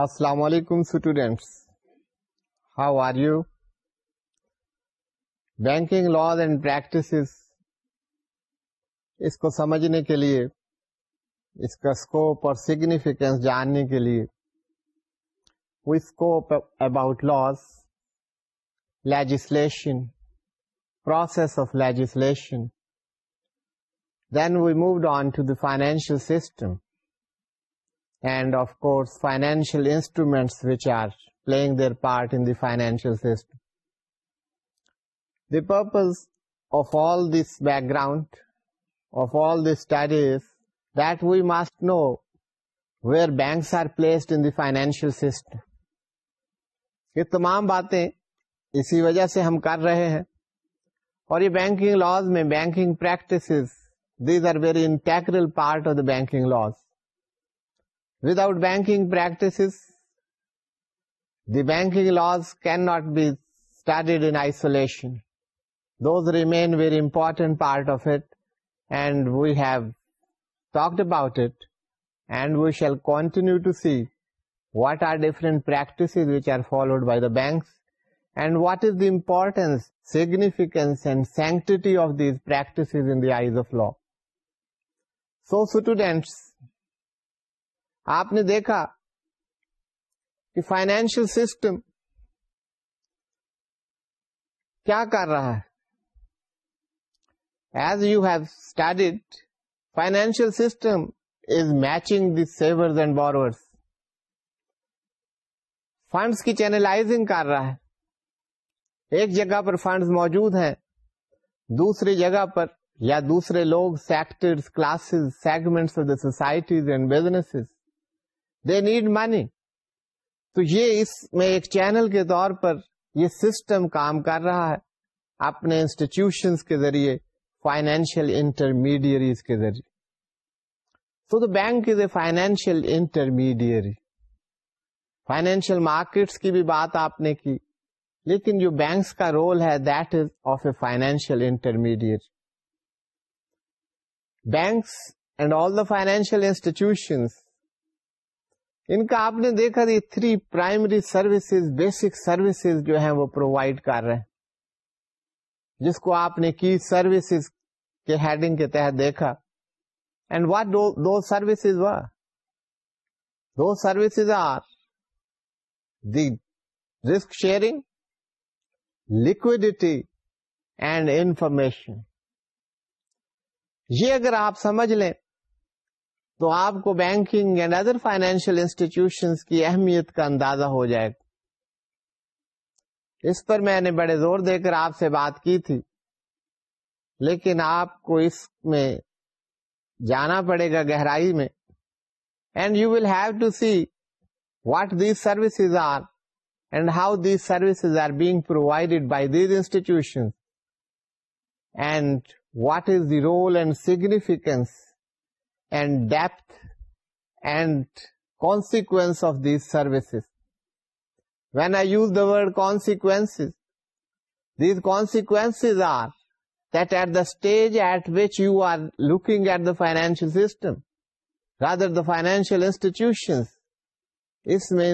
السلام علیکم students how are you banking laws and practice اس کو سمجھنے کے لیے اس کا اسکوپ اور سگنیفیکینس جاننے کے لیے we scope about laws legislation process of legislation then we moved on to the financial system and of course financial instruments which are playing their part in the financial system the purpose of all this background of all the studies that we must know where banks are placed in the financial system یہ تمام باتیں اسی وجہ سے ہم کر رہے ہیں اور یہ بینکنگ لاز میں banking practices these are very integral part of the banking laws Without banking practices, the banking laws cannot be studied in isolation. Those remain very important part of it, and we have talked about it, and we shall continue to see what are different practices which are followed by the banks, and what is the importance, significance, and sanctity of these practices in the eyes of law. So students, آپ نے دیکھا کہ financial system کیا کر رہا ہے as you have studied financial system is matching the saver and borrower funds کی channelising کر رہا ہے ایک جگہ پر فنڈز موجود ہیں دوسری جگہ پر یا دوسرے لوگ sector classes segments of the societies and business they need money تو یہ اس میں ایک چینل کے طور پر یہ سسٹم کام کر رہا ہے اپنے انسٹیٹیوشنس کے ذریعے فائنینشیل انٹرمیڈیریز کے ذریعے تو the bank is a financial intermediary financial markets کی بھی بات آپ نے کی لیکن جو بینکس کا رول ہے that is of a financial intermediate banks and all the financial institutions ان کا آپ نے دیکھا یہ three primary services basic services جو ہیں وہ پرووائڈ کر رہے ہیں جس کو آپ نے کی سروسز کے ہیڈنگ کے تحت دیکھا اینڈ واٹ دو سروسز و دو services are the risk sharing liquidity and information یہ اگر آپ سمجھ لیں تو آپ کو banking and other financial institution کی اہمیت کا اندازہ ہو جائے گا اس پر میں نے بڑے زور دے کر آپ سے بات کی تھی لیکن آپ کو اس میں جانا پڑے گا گہرائی میں and you will have to see what these services are and how these services are being provided by these institution and what is the role and significance that are the stage at which you are looking at the financial system rather the financial institution اس میں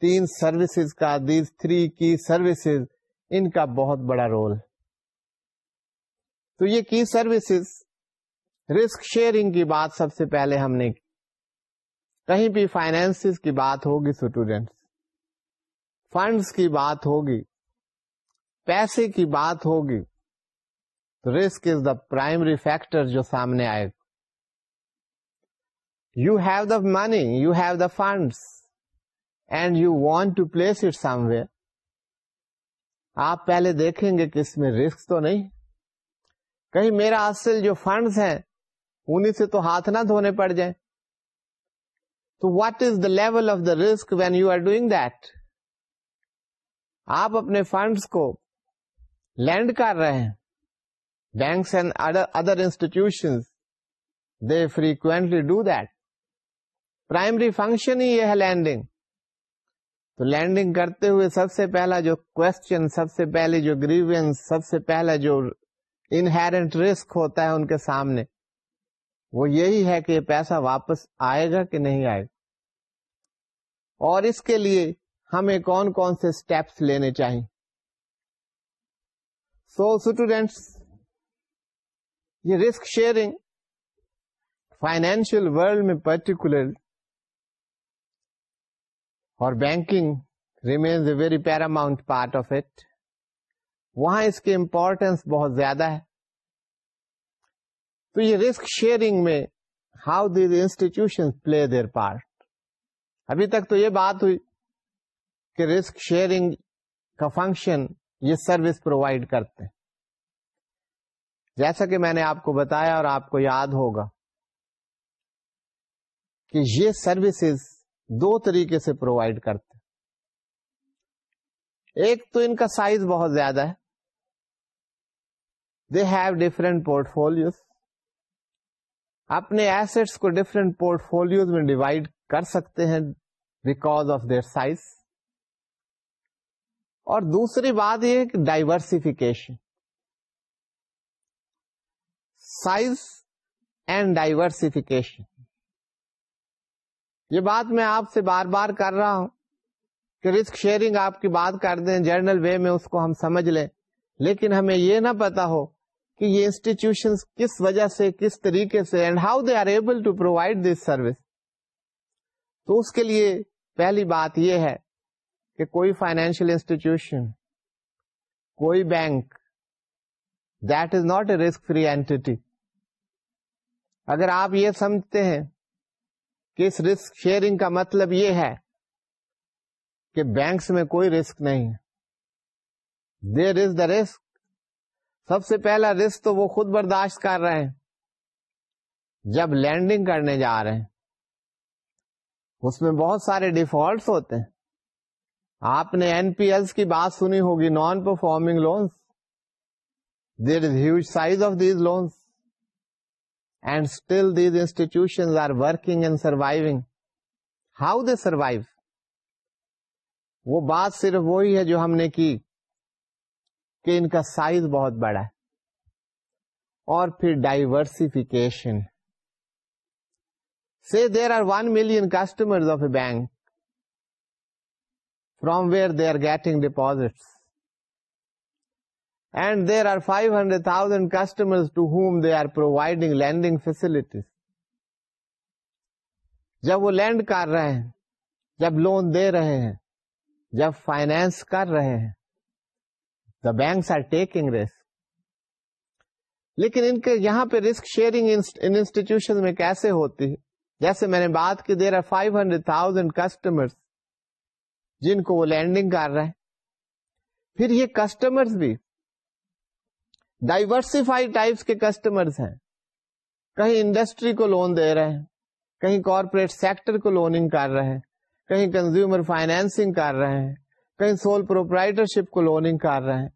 تین services کا these three کی services ان کا بہت بڑا role تو یہ کی سروسز رسک شیئرنگ کی بات سب سے پہلے ہم نے کہیں بھی فائنینس کی بات ہوگی اسٹوڈینٹ فنڈس کی بات ہوگی پیسے کی بات ہوگی تو risk is the primary factor جو سامنے آئے گا you have the money you have the funds and you want to place it some way آپ پہلے دیکھیں گے کہ اس میں رسک تو نہیں کہیں میرا اصل جو فنڈز ہیں سے تو ہاتھ نہ دھونے پڑ جائیں تو what is the level of the risk when you are doing that آپ اپنے فنڈس کو لینڈ کر رہے ہیں banks and other institution they frequently do that primary function ہی یہ ہے لینڈنگ تو لینڈنگ کرتے ہوئے سب سے پہلا جو کوشچن سب سے پہلے جو گریوینس سب سے پہلے جو رسک ہوتا ہے ان کے سامنے وہ یہی ہے کہ پیسہ واپس آئے گا کہ نہیں آئے گا اور اس کے لیے ہمیں کون کون سے اسٹیپس لینے چاہیے سو اسٹوڈینٹس یہ رسک شیئرنگ فائنینشیل ورلڈ میں پرٹیکولر اور banking remains a very paramount part of it وہاں اس کے امپورٹینس بہت زیادہ ہے تو یہ رسک شیئرنگ میں how these institution play their part ابھی تک تو یہ بات ہوئی کہ رسک شیئرنگ کا فنکشن یہ سروس پرووائڈ کرتے ہیں جیسا کہ میں نے آپ کو بتایا اور آپ کو یاد ہوگا کہ یہ سروسز دو طریقے سے پرووائڈ کرتے ہیں ایک تو ان کا سائز بہت زیادہ ہے they have different portfolios اپنے ایسٹس کو ڈفرینٹ پورٹ فولوز میں ڈیوائڈ کر سکتے ہیں بیکوز آف دیئر سائز اور دوسری بات یہ کہ ڈائیورسفیکیشن سائز اینڈ ڈائیورسفیکیشن یہ بات میں آپ سے بار بار کر رہا ہوں کہ رسک شیئرنگ آپ کی بات کر دیں جرنل وے میں اس کو ہم سمجھ لیں لیکن ہمیں یہ نہ پتا ہو کہ یہ انسٹیٹیوشن کس وجہ سے کس طریقے سے and how they are able to provide this service تو اس کے لیے پہلی بات یہ ہے کہ کوئی فائنینشیل انسٹیٹیوشن کوئی bank that is not a risk free entity اگر آپ یہ سمجھتے ہیں کہ اس رسک شیئرنگ کا مطلب یہ ہے کہ بینکس میں کوئی رسک نہیں ہے دیر از دا رسک سب سے پہلا رسک تو وہ خود برداشت کر رہے ہیں جب لینڈنگ کرنے جا رہے ہیں اس میں بہت سارے ڈیفالٹس ہوتے ہیں آپ نے این پی ایل کی بات سنی ہوگی non performing loans there is huge size of these loans and still these institution are working and surviving how they survive وہ بات صرف وہی ہے جو ہم نے کی کہ ان کا سائز بہت بڑا ہے اور پھر ڈائیورسفیکیشن سے there are one million customer of a bank from where they are getting deposit and there are five hundred thousand customer to whom they are providing lending facilities جب وہ لینڈ کر رہے ہیں جب لون دے رہے ہیں جب فائنینس کر رہے ہیں بینکس آر ٹیکنگ رسک لیکن ان کے یہاں پہ رسک شیئرنگ انسٹیٹیوشن میں کیسے ہوتی ہے جیسے میں نے بات کی there are five hundred thousand customer جن کو وہ لینڈنگ کر رہے ہیں پھر یہ کسٹمر بھی ڈائیورسفائی ٹائپس کے کسٹمر ہیں کہیں انڈسٹری کو لون دے رہے ہیں کہیں کارپوریٹ سیکٹر کو لوننگ کر رہے ہیں کہیں کنزیومر فائنینسنگ کر رہے ہیں کہیں سول پروپرائٹر شپ کو لوننگ کر رہے ہیں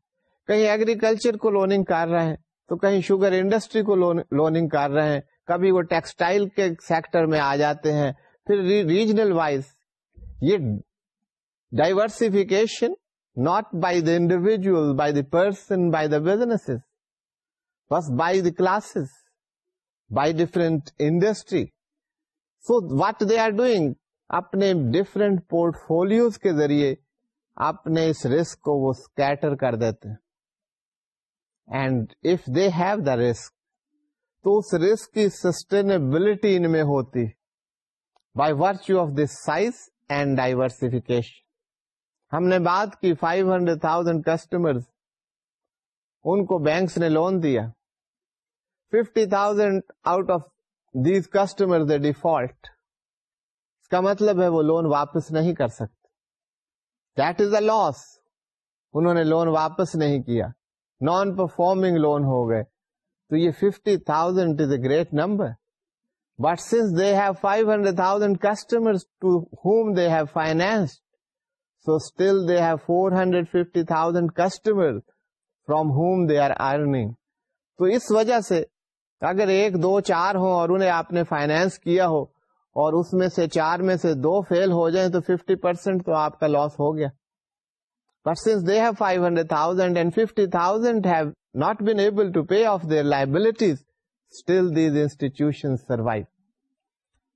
کہیں ایگریکلچر کو لوننگ کر رہے ہیں تو کہیں شوگر انڈسٹری کو لوننگ کر رہے ہیں کبھی وہ ٹیکسٹائل کے سیکٹر میں آ جاتے ہیں پھر ریجنل وائز یہ diversification not by the individual by the person by the business بس by the classes by different industry so what they are doing اپنے ڈفرینٹ پورٹ فولوز کے ذریعے اپنے اس رسک کو وہ اسکیٹر کر دیتے and if they have the risk تو اس رسک کی سسٹینبلٹی ان میں ہوتی by of this size and diversification ہم نے بات کی فائیو ہنڈریڈ تھاؤزینڈ کسٹمر ان کو بینکس نے لون دیا fifty thousand out of these customer default اس کا مطلب ہے وہ لون واپس نہیں کر سکتے دیٹ از اے لاس انہوں نے لون واپس نہیں کیا نان پرفارمنگ لون ہو گئے تو یہ fifty thousand is a great number but since they have five hundred thousand customer to whom they they have so still have four hundred fifty thousand customer from whom they are earning تو اس وجہ سے اگر ایک دو چار ہوں اور انہیں آپ نے فائنینس کیا ہو اور اس میں سے چار میں سے دو فیل ہو جائیں تو 50% پرسینٹ تو آپ کا لاس ہو گیا but since they have five hundred thousand and fifty thousand have not been able to pay off their liabilities still these institution survive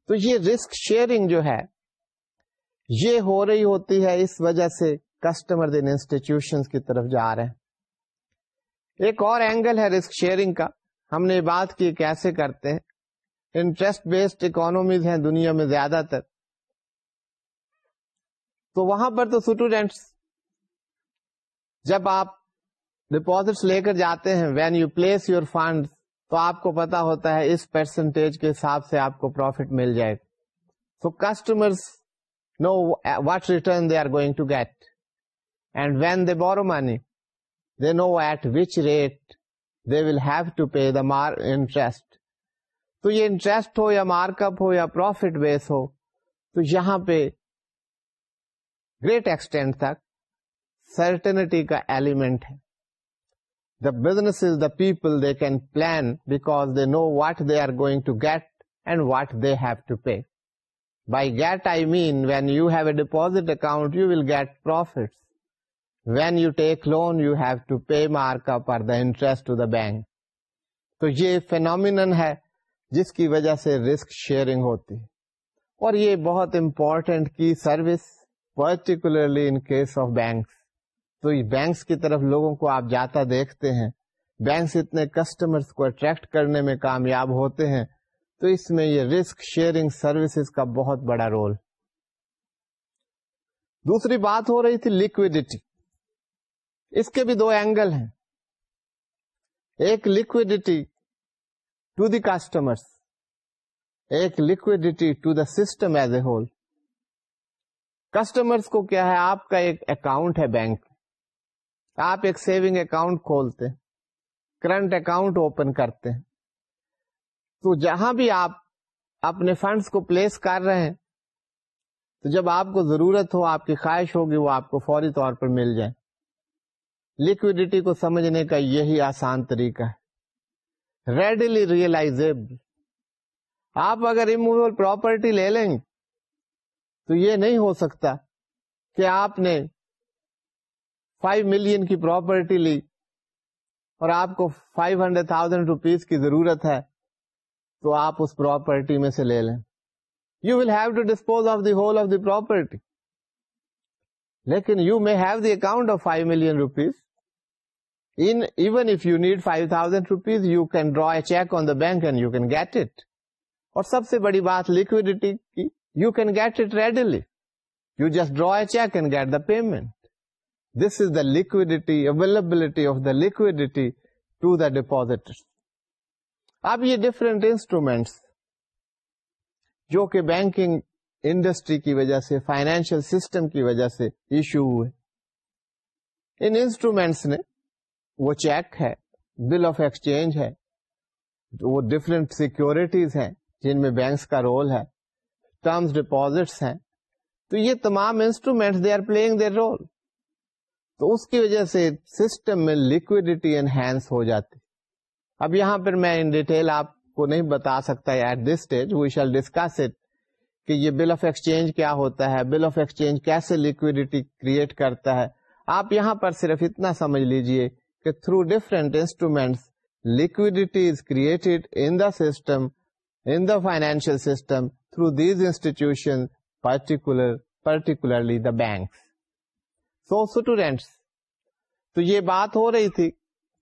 تو یہ رسک شیئرنگ جو ہے یہ ہو رہی ہوتی ہے اس وجہ سے کسٹمر دن انسٹیٹیوشن کی طرف جا رہے ہیں ایک اور اینگل ہے رسک شیئرنگ کا ہم نے بات کی کیسے کرتے ہیں انٹرسٹ بیسڈ اکانومیز ہیں دنیا میں زیادہ تر تو وہاں پر تو اسٹوڈینٹس جب آپ ڈپوزٹس لے کر جاتے ہیں when you place your fund تو آپ کو پتا ہوتا ہے اس پرسنٹیج کے حساب سے آپ کو پروفیٹ مل جائے گا so customer get and when they borrow money they know at which rate they will have to pay the mark interest تو یہ انٹرسٹ ہو یا مارک اپ ہو یا پروفٹ بیس ہو تو یہاں پہ گریٹ ایکسٹینڈ تک سرٹنٹی کا ایلیمنٹ ہے the business is the people they can plan because they know what they are going to get and what they have to pay by get I mean when you have a deposit account you will get profit when you take loan you have to pay mark up or the the interest to bank تو یہ phenomenon ہے جس کی وجہ سے risk sharing ہوتی اور یہ بہت امپورٹینٹ کی service particularly in case of banks تو یہ بینکس کی طرف لوگوں کو آپ جاتا دیکھتے ہیں بینکس اتنے کسٹمرز کو اٹریکٹ کرنے میں کامیاب ہوتے ہیں تو اس میں یہ رسک شیئرنگ سروسز کا بہت بڑا رول دوسری بات ہو رہی تھی لکوڈیٹی اس کے بھی دو اینگل ہیں ایک لکوڈیٹی ٹو دی کسٹمر ایک liquidity to the system as a whole customer کو کیا ہے آپ کا ایک اکاؤنٹ ہے بینک آپ ایک سیونگ اکاؤنٹ کھولتے کرنٹ اکاؤنٹ اوپن کرتے تو جہاں بھی آپ اپنے فنڈس کو پلیس کر رہے ہیں تو جب آپ کو ضرورت ہو آپ کی خواہش ہوگی وہ آپ کو فوری طور پر مل جائے لکوڈیٹی کو سمجھنے کا یہی آسان طریقہ ہے ریڈیلی ریئلائز آپ اگر ریموو پراپرٹی لے لیں گے تو یہ نہیں ہو سکتا کہ آپ نے فائیو ملین کی پراپرٹی لی اور آپ کو فائیو ہنڈریڈ تھاؤزینڈ روپیز کی ضرورت ہے تو آپ اس پراپرٹی میں سے لے لیں you will have to dispose of the whole of the property لیکن you may have the account of five million rupees get it اور سب سے بڑی بات لکوڈیٹی کی you can get it readily you just draw a get the payment this is the liquidity available of the liquidity to the deep اب یہ different instruments جو کہ بینکنگ انڈسٹری کی وجہ سے فائنینشیل سسٹم کی وجہ سے ایشو ہوٹس نے وہ چیک ہے بل آف ایکسچینج ہے وہ ڈفرینٹ سیکورٹیز ہیں جن میں بینکس کا رول ہے ٹرمز ڈپازٹس ہیں تو یہ تمام instruments they are playing pull role تو اس کی وجہ سے سسٹم میں لکوڈیٹی انہینس ہو جاتی اب یہاں پر میں ان ڈیٹیل آپ کو نہیں بتا سکتا at this stage we shall discuss it کہ یہ بل آف ایکسچینج کیا ہوتا ہے بل آف ایکسچینج کیسے لکوڈیٹی کریٹ کرتا ہے آپ یہاں پر صرف اتنا سمجھ لیجئے کہ through instruments liquidity is created in in the financial system through these institution particularly the bank so students تو یہ بات ہو رہی تھی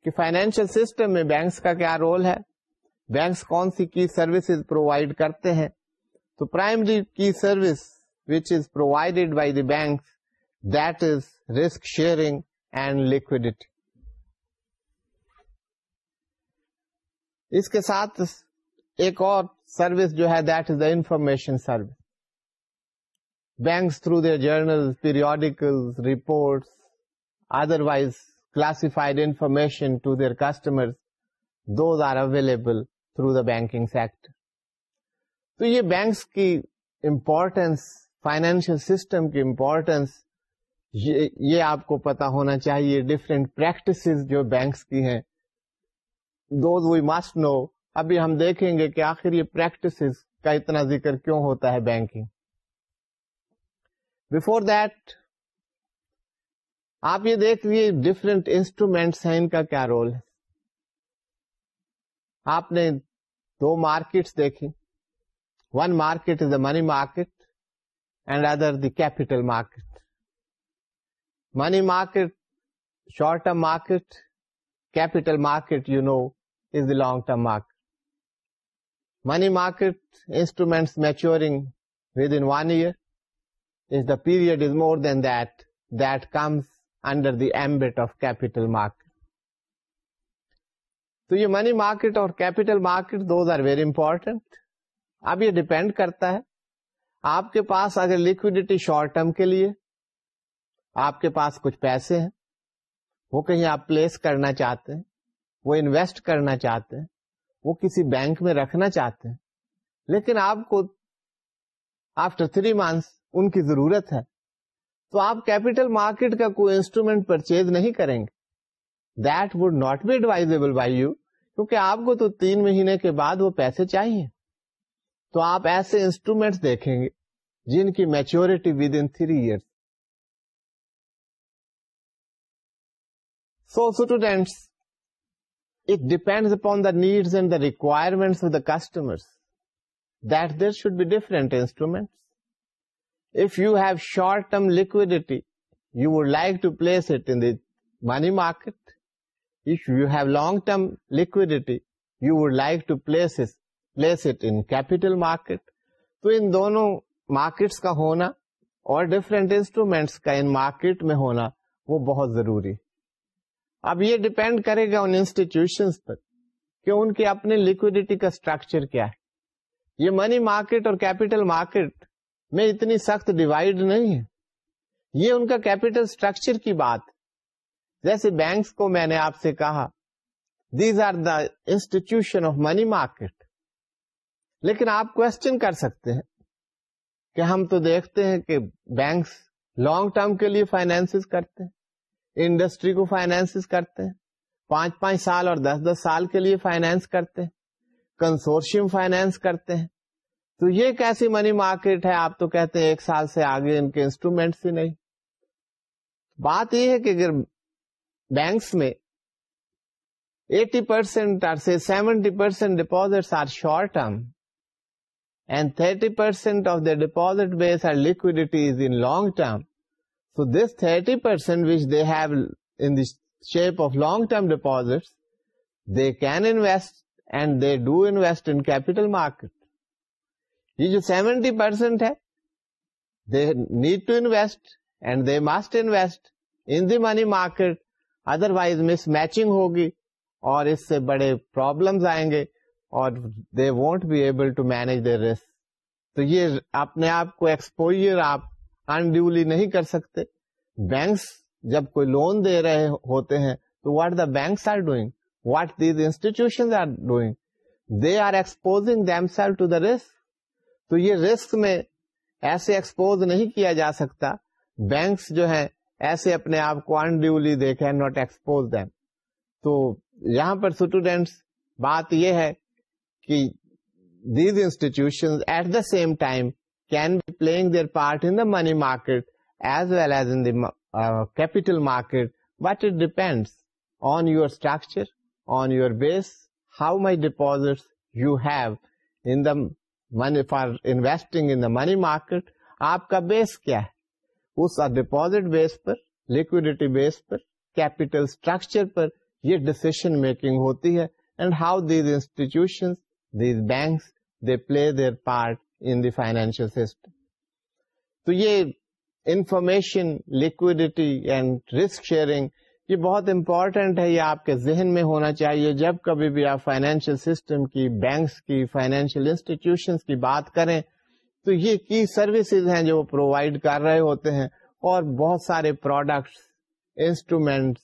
کہ فائنینشیل سسٹم میں بینکس کا کیا رول ہے بینکس کون سی کی سروسز پرووائڈ کرتے ہیں تو پرائمری کی service which is provided by the bank that is risk sharing and liquidity اس کے ساتھ ایک اور سروس جو ہے that is the information service banks through their general periodical reports wise classified information to their customer those are available through the banking sector تو یہ banks کی importance financial system کی امپورٹینس یہ آپ کو پتا ہونا چاہیے ڈفرینٹ پریکٹس جو بینکس کی ہیں دوز وی مسٹ نو ابھی ہم دیکھیں گے کہ آخر یہ پریکٹس کا اتنا ذکر کیوں ہوتا ہے بینکنگ بفور دیٹ آپ یہ دیکھ لیے ڈفرینٹ انسٹرومینٹس ہیں ان کا کیا رول ہے آپ نے دو مارکیٹس دیکھی one market is the money market and other the capital market money market short term market market market you know is the long term market money market instruments that period is more than ambit under the market of capital market تو یہ money market اور capital market important اب یہ depend کرتا ہے آپ کے پاس اگر لکوڈیٹی شارٹ ٹرم کے لیے آپ کے پاس کچھ پیسے ہیں وہ کہیں آپ پلیس کرنا چاہتے ہیں وہ انویسٹ کرنا چاہتے ہیں وہ کسی بینک میں رکھنا چاہتے ہیں لیکن آپ کو آفٹر تھری منتھس ان کی ضرورت ہے تو آپ کیپیٹل مارکیٹ کا کوئی انسٹرومینٹ پرچیز نہیں کریں گے that would not be advisable by you کیونکہ آپ کو تو تین مہینے کے بعد وہ پیسے چاہیے تو آپ ایسے انسٹرومینٹس دیکھیں گے جن کی maturity within three years so students it depend upon the need and the requirement of the customer you would like to place money market if you have long term liquidity you would like to place it capital market تو ان دونوں markets کا ہونا اور different instruments کا ہونا وہ بہت ضروری اب یہ ڈیپینڈ کرے گا ان انسٹیٹیوشن پر کہ ان کے اپنے لکوڈیٹی کا اسٹرکچر کیا ہے یہ منی مارکیٹ اور کیپیٹل مارکیٹ میں اتنی سخت ڈیوائڈ نہیں ہے یہ ان کا کیپیٹل اسٹرکچر کی بات جیسے بینکس کو میں نے آپ سے کہا these are the institution of money market لیکن آپ کوشچن کر سکتے ہیں کہ ہم تو دیکھتے ہیں کہ بینکس لانگ ٹرم کے لیے فائنینس کرتے ہیں انڈسٹری کو فائنینس کرتے پانچ پانچ سال اور دس دس سال کے لیے فائنینس کرتے ہیں کنسورشیم فائنینس کرتے ہیں تو یہ کیسی منی مارکیٹ ہے آپ تو کہتے ہیں ایک سال سے آگے ان کے انسٹرومینٹس ہی نہیں بات یہ ہے کہ اگر بینکس میں eighty percent percent percent are are seventy short term and thirty of the base liquidity is in long term this thirty percent long term deep انسٹ اینڈ دے ڈو انسٹلٹی پرسینٹ ہے they need to invest and they must invest in the money market otherwise mismatching ہوگی اور اس سے بڑے problems آئیں گے اور they won't be able to manage the risk تو یہ اپنے آپ کو ایکسپوئر آپ انڈیولی نہیں کر سکتے بینکس جب کوئی لون دے رہے ہوتے ہیں تو what the banks are doing what these institution are are doing they exposing themselves to the risk تو یہ رسک میں ایسے ایکسپوز نہیں کیا جا سکتا بینکس جو ہے ایسے اپنے آپ کو انڈیولی دیکھے ناٹ ایکسپوز دیم تو یہاں پر اسٹوڈینٹس بات یہ ہے کہ these institution at the same time can be playing their part in money market as well as in capital market what it depends on your structure on your base how money deposit you have the money for investing money market آپ کا base کیا ہے اس deposit base پر liquidity base پر capital structure پر یہ decision making ہوتی ہے and how these institution these banks they play their part in the financial system تو یہ information liquidity and risk sharing یہ بہت امپورٹنٹ ہے یہ آپ کے ذہن میں ہونا چاہیے جب کبھی بھی آپ فائنینشیل سسٹم کی بینکس کی فائنینشیل انسٹیٹیوشنس کی بات کریں تو یہ کی سروسز ہیں جو وہ پرووائڈ کر رہے ہوتے ہیں اور بہت سارے پروڈکٹس انسٹرومینٹس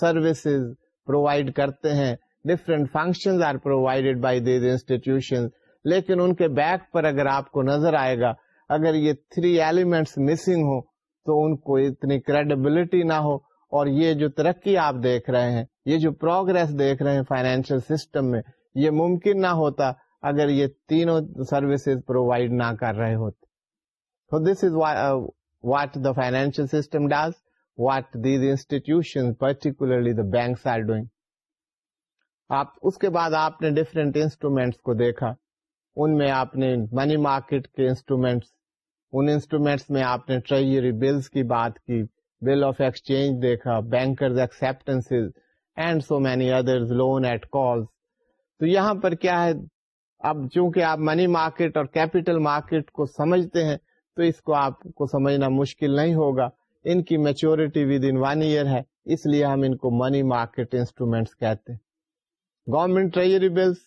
سروسز پرووائڈ کرتے ہیں different functions are provided by these institution لیکن ان کے بیک پر اگر آپ کو نظر آئے گا اگر یہ تھری ایلیمنٹس مسنگ ہو تو ان کو اتنی کریڈیبلٹی نہ ہو اور یہ جو ترقی آپ دیکھ رہے ہیں یہ جو پروگرس دیکھ رہے ہیں فائنینشیل میں یہ ممکن نہ ہوتا اگر یہ تینوں سروسز پرووائڈ نہ کر رہے ہوتے تو this is what the financial system does what these institution particularly the banks are doing آپ آپ اس کے بعد نے ڈفرینٹ انسٹرومینٹس کو دیکھا ان میں آپ نے منی مارکیٹ کے انسٹرومینٹس ان انسٹرومینٹس میں آپ نے ٹریجری بلس کی بات کی بل آف ایکسچینج دیکھا bankers acceptance and so many other at call تو یہاں پر کیا ہے اب چونکہ آپ منی مارکیٹ اور کیپیٹل مارکیٹ کو سمجھتے ہیں تو اس کو آپ کو سمجھنا مشکل نہیں ہوگا ان کی maturity within one year ہے اس لیے ہم ان کو منی مارکیٹ انسٹرومینٹس کہتے ہیں گورمنٹ ٹریجری بلس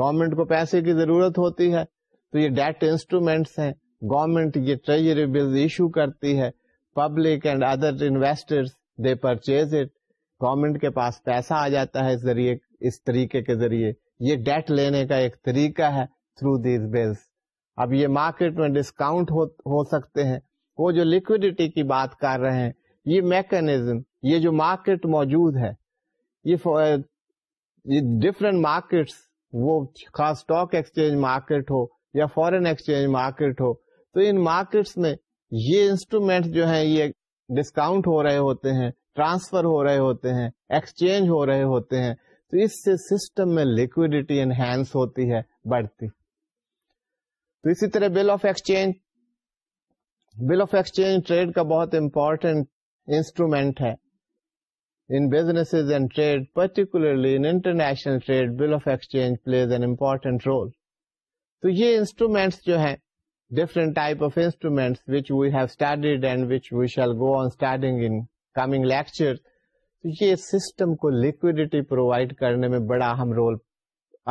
گورنمنٹ کو پیسے کی ضرورت ہوتی ہے تو یہ ڈیٹ انسٹرومینٹس ہیں گورنمنٹ یہ ٹریجری بل ایشو کرتی ہے public and other investor they purchase it government کے پاس پیسہ آ جاتا ہے اس ذریعے اس طریقے کے ذریعے یہ ڈیٹ لینے کا ایک طریقہ ہے تھرو دیز بلس اب یہ مارکیٹ میں ڈسکاؤنٹ ہو سکتے ہیں وہ جو لکوڈیٹی کی بات کر رہے ہیں یہ میکنیزم یہ جو مارکیٹ موجود ہے یہ ڈفرینٹ مارکیٹس وہ خاص اسٹاک ایکسچینج مارکیٹ ہو یا فورن ایکسچینج مارکیٹ ہو تو ان مارکیٹس میں یہ انسٹرومینٹ جو ہیں یہ ڈسکاؤنٹ ہو رہے ہوتے ہیں ٹرانسفر ہو رہے ہوتے ہیں ایکسچینج ہو رہے ہوتے ہیں تو اس سے سسٹم میں لکوڈیٹی انہینس ہوتی ہے بڑھتی تو اسی طرح bill of exchange bill of exchange trade کا بہت امپورٹینٹ انسٹرومینٹ ہے business and trade particularly international trade bill of exchange play role تو یہ انسٹرومینٹس جو ہیں different of instruments which we've studied go on starting coming lecture یہ system کو liquidity provide کرنے میں بڑا اہم رول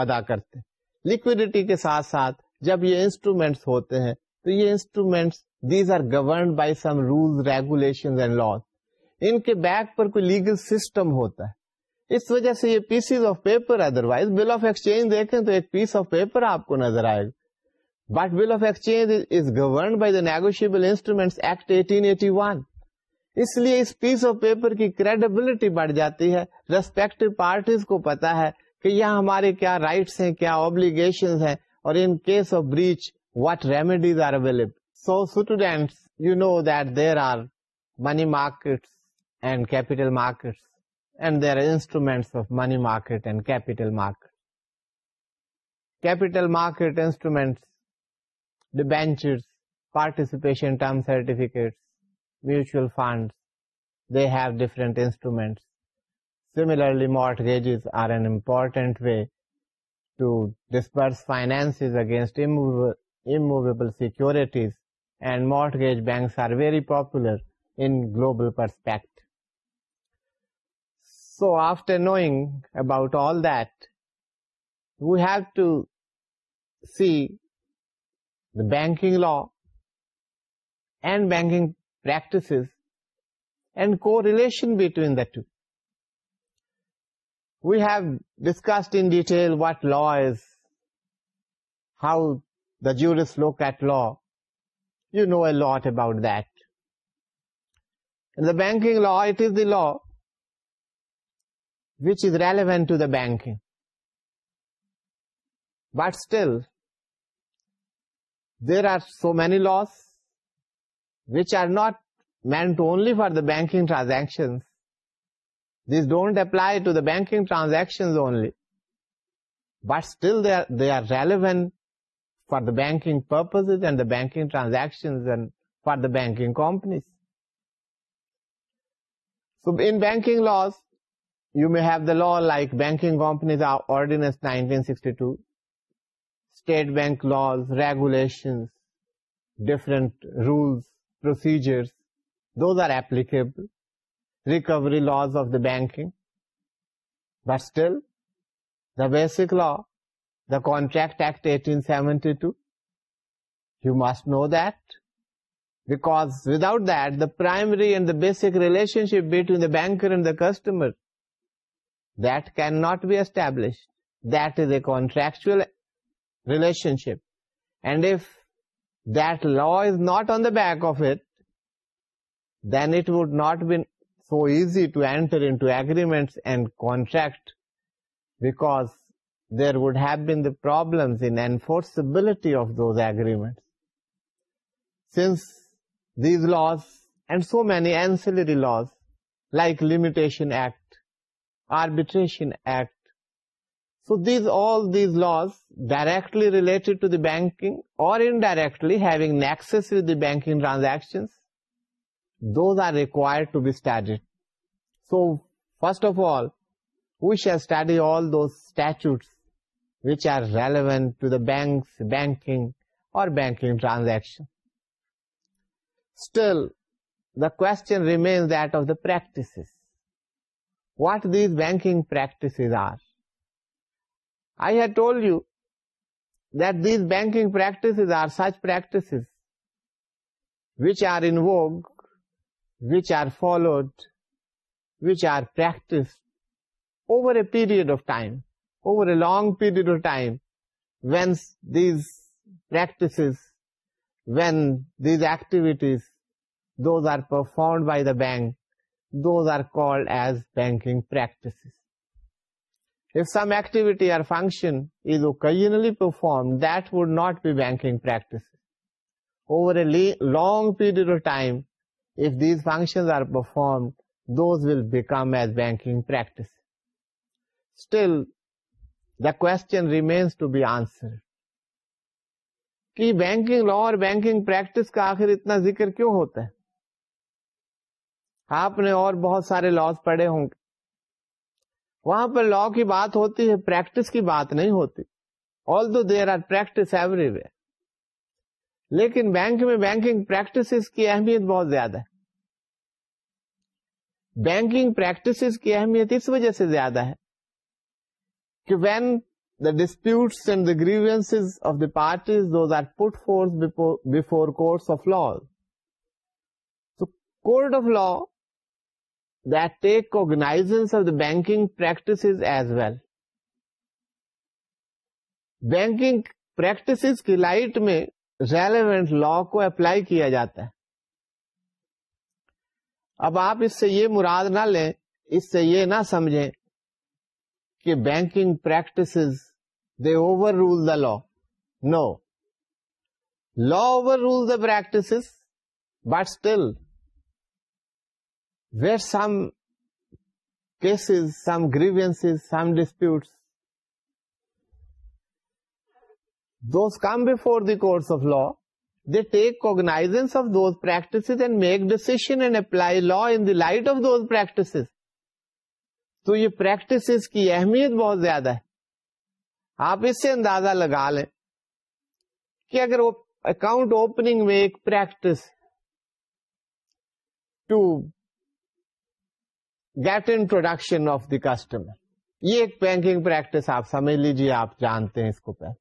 ادا کرتے لکوڈیٹی کے ساتھ ساتھ جب یہ انسٹرومینٹس ہوتے ہیں تو یہ instruments these are governed by some rules regulation ان کے بیک پر کوئی لیگل سسٹم ہوتا ہے اس وجہ سے یہ pieces of paper otherwise bill of exchange دیکھیں تو ایک پیس آف پیپر آپ کو نظر آئے گا but bill of exchange is governed by the negotiable act one اس لیے اس پیس آف پیپر کی کریڈیبلٹی بڑھ جاتی ہے ریسپیکٹ پارٹیز کو پتا ہے کہ یہ ہمارے کیا رائٹس ہیں کیا آبلیگیشن ہیں اور in case of breach what remedies are available so students you know that there are money markets securities and mortgage banks prospect So after knowing about all that, we have to see the banking law and banking practices and correlation between the two. We have discussed in detail what law is, how the jurists look at law. You know a lot about that. In the banking law, it is the law which is relevant to the banking. But still, there are so many laws which are not meant only for the banking transactions. These don't apply to the banking transactions only, but still they are relevant for the banking purposes and the banking transactions and for the banking companies. So in banking laws, you may have the law like Banking Companies Ordinance 1962, State Bank laws, regulations, different rules, procedures. Those are applicable. Recovery laws of the banking. But still, the basic law, the Contract Act 1872, you must know that, because without that, the primary and the basic relationship between the banker and the customer that cannot be established. That is a contractual relationship. And if that law is not on the back of it, then it would not be so easy to enter into agreements and contract, because there would have been the problems in enforceability of those agreements. Since these laws and so many ancillary laws like Limitation Act relate banking اور indirectly banking transaction which are relevant to the bank banking اور banking transaction still the کون ریمینٹ of the practice what these bank practice practice which آرگ which are followed which are practice period of time a long period of time when these practice when these activities those are performed by the bank those are called as banking is occasionally performed, that would not be banking practices. Over a long period of time, if these functions are performed, those will become as banking practices. Still, the question remains to be answered. کی banking law اور banking practice کا آخر اتنا ذکر کیوں ہوتا ہے آپ نے اور بہت سارے لاس پڑے ہوں گے وہاں پر لا کی بات ہوتی ہے پریکٹس کی بات نہیں ہوتی although there are practice every way لیکن بینک میں بینکنگ پریکٹس کی اہمیت بہت زیادہ ہے بینکنگ پریکٹس کی اہمیت اس وجہ سے زیادہ ہے کہ when the dispute and the grievance of the parties those are put for before of law to court of law that take cognizance of the banking practices as well. Banking practice کی light میں relevant law کو apply کیا جاتا ہے اب آپ اس سے یہ مراد نہ لیں اس سے یہ نہ سمجھیں کہ banking practices they overrule the law no law overrule the practice but still where some cases apply and make decision light of those practice تو یہ پریکٹس کی اہمیت بہت زیادہ ہے آپ اس سے اندازہ لگا لیں کہ اگر وہ اکاؤنٹ اوپننگ میں ایک practice to get introduction of the customer یہ ایک بینکنگ پریکٹس آپ سمجھ لیجیے آپ جانتے ہیں اس کو پہلے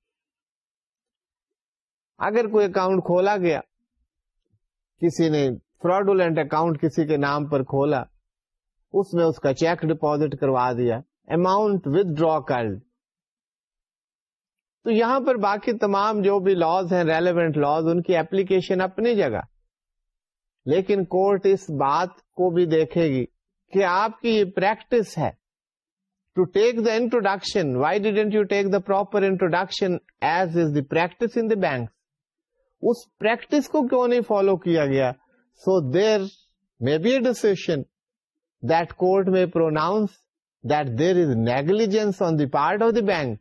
اگر کوئی اکاؤنٹ کھولا گیا کسی نے فراڈولینٹ اکاؤنٹ کسی کے نام پر کھولا اس میں اس کا چیک ڈپوزٹ کروا دیا اماؤنٹ ود ڈرا کر تو یہاں پر باقی تمام جو بھی لاز ہیں ریلیونٹ لاز ان کی اپلیکیشن اپنی جگہ لیکن کورٹ اس بات کو بھی دیکھے گی کہ آپ کی یہ پریکٹس ہے to take the introduction why didn't you take the proper introduction as is the practice practice کو کیوں نہیں فالو کیا گیا so there may be a decision that court میں pronounce that there is negligence on the part of the bank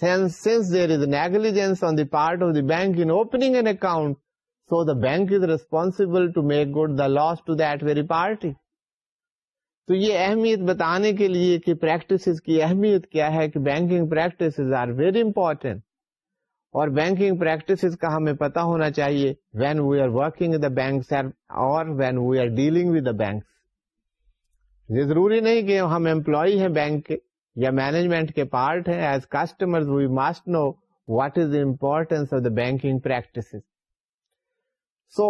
since there is the on the part of in bank an an account so the bank is responsible to make the the loss to very party تو یہ اہمیت بتانے کے لیے کہ practice کی اہمیت کیا ہے کہ banking practice are very important اور بینکنگ پریکٹس کا ہمیں پتا ہونا چاہیے when we are working the bank اور when we are dealing with the banks یہ ضروری نہیں کہ ہم امپلائی ہیں بینک یا مینجمنٹ کے پارٹ ہیں as customer we must know what is the importance of the banking practice so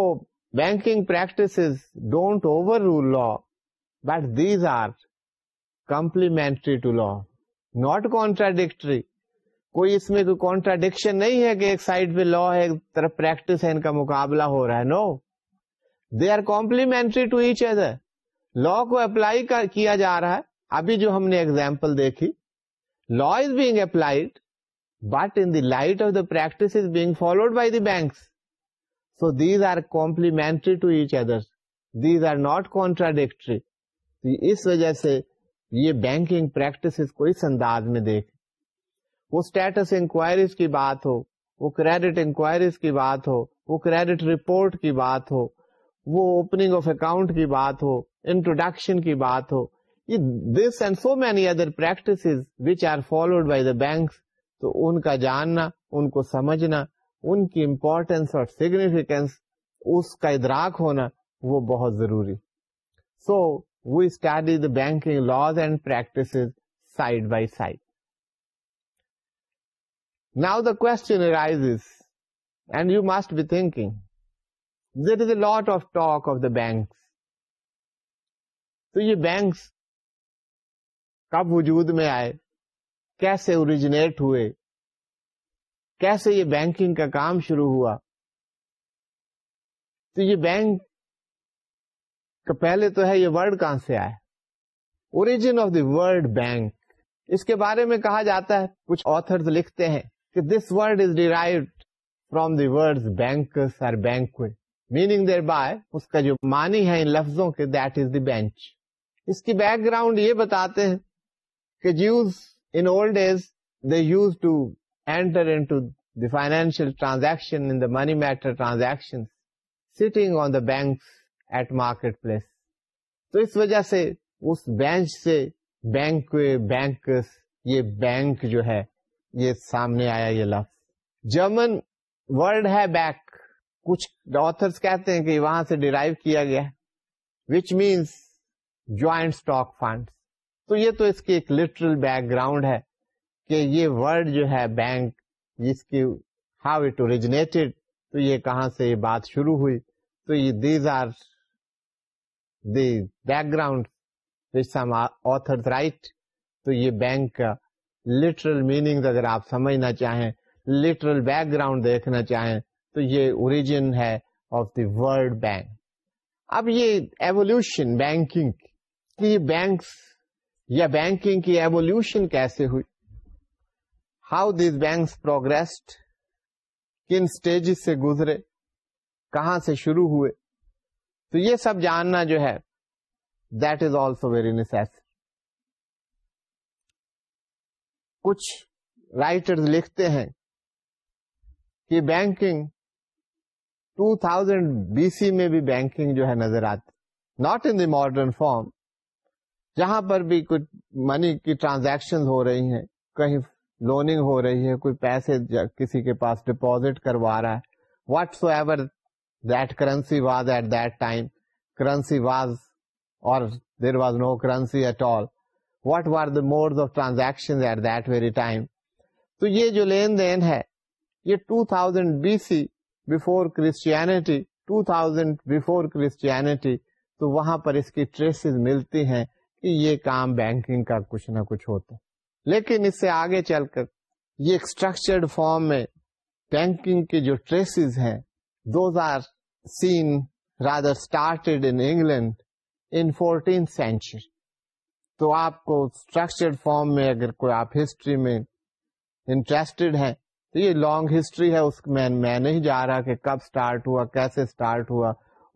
banking practice don't overrule law but these are complementary to law not contradictory کوئی اس میں کوئی contradiction نہیں ہے کہ ایک سائڈ پہ لا ہے ایک طرف پریکٹس ہے ان کا مقابلہ ہو رہا ہے no they are to each law کو اپلائی کیا جا رہا ہے ابھی جو ہم نے ایگزامپل دیکھی law is being applied but in light of the practice is being followed by the banks so these are complementary to each other these are not contradictory تو اس وجہ سے یہ بینکنگ پریکٹس کو اس انداز میں دیکھ وہ انکوائریز انکوائریز کی کی بات بات ہو ہو وہ وہ کریڈٹ کریڈٹ رپورٹ کی بات ہو وہ اوپننگ آف اکاؤنٹ کی بات ہو انٹروڈکشن کی بات ہو یہ this and so many other practice which are followed by the banks تو ان کا جاننا ان کو سمجھنا ان کی امپورٹینس اور سیگنیفیکینس اس کا ادراک ہونا وہ بہت ضروری so we study the banking laws and practice side by side now the question rise and you must be thinking there is a lot of talk of the banks تو یہ بینکس کب وجود میں آئے کیسے اوریجنیٹ ہوئے کیسے یہ بینکنگ کا کام شروع ہوا تو یہ بینک پہلے تو ہے یہ ورڈ کہاں سے آئے بینک اس کے بارے میں کہا جاتا ہے کچھ آتھر لکھتے ہیں کہ this word is derive from the word banks or bank meaning thereby اس کا جو مانی ہے ان لفظوں کے دیٹ از دی بینچ اس کی بیک گراؤنڈ یہ بتاتے ہیں کہ Jews in old as they use to enter into the financial transaction in the money matter transaction sitting on the banks at marketplace تو اس وجہ سے اس بینچ سے بینک بینکس یہ بینک جو ہے یہ سامنے آیا یہ لفظ جرمن ورڈ ہے بیک کچھ آترس کہتے ہیں کہ وہاں سے ڈرائیو کیا گیا which means joint stock fund تو یہ تو اس کی ایک لٹرل بیک گراؤنڈ ہے کہ یہ ورڈ جو ہے بینک جس کی ہاؤ اٹ اوریجنیٹڈ تو یہ کہاں سے یہ بات شروع ہوئی تو یہ دیز آر بیک تو یہ بینک کا لٹرل میننگ اگر آپ سمجھنا چاہیں لٹرل بیک گراؤنڈ دیکھنا چاہیں تو یہ اوریجن ہے آف دی ولڈ بینک اب یہ ایولیوشن بینکنگ کی بینکس یا بینکنگ کی ایولیوشن کیسے ہوئی ہاؤ دیز بینکس پروگرسڈ کن اسٹیج سے گزرے کہاں سے شروع ہوئے تو یہ سب جاننا جو ہے that is also very necessary کچھ رائٹر لکھتے ہیں کہ بینکنگ 2000 تھاؤزینڈ بی سی میں بھی بینکنگ جو ہے نظر آتی ناٹ ان ماڈرن فارم جہاں پر بھی کچھ منی کی ٹرانزیکشن ہو رہی ہیں کہیں لوننگ ہو رہی ہے کوئی پیسے کسی کے پاس ڈپوزٹ کروا رہا ہے whatsoever that currency was at that time currency was or there was no currency at all what were the modes of transactions at that very time تو یہ جو لین دین ہے یہ 2000 BC before Christianity 2000 before Christianity تو وہاں پر اس کی ٹریسز ملتی ہیں کہ یہ کام بینکنگ کا کچھ نہ کچھ ہوتا لیکن اس سے آگے چل کر یہ ایک اسٹرکچرڈ فارم میں بینکنگ کے جو ٹریسز ہیں دوز آر سین رٹی انگلڈ سینچری تو آپ کو فارم میں اگر کوئی آپ ہسٹری میں یہ لانگ ہسٹری ہے اس میں میں نہیں جا رہا کہ کب اسٹارٹ ہوا کیسے اسٹارٹ ہوا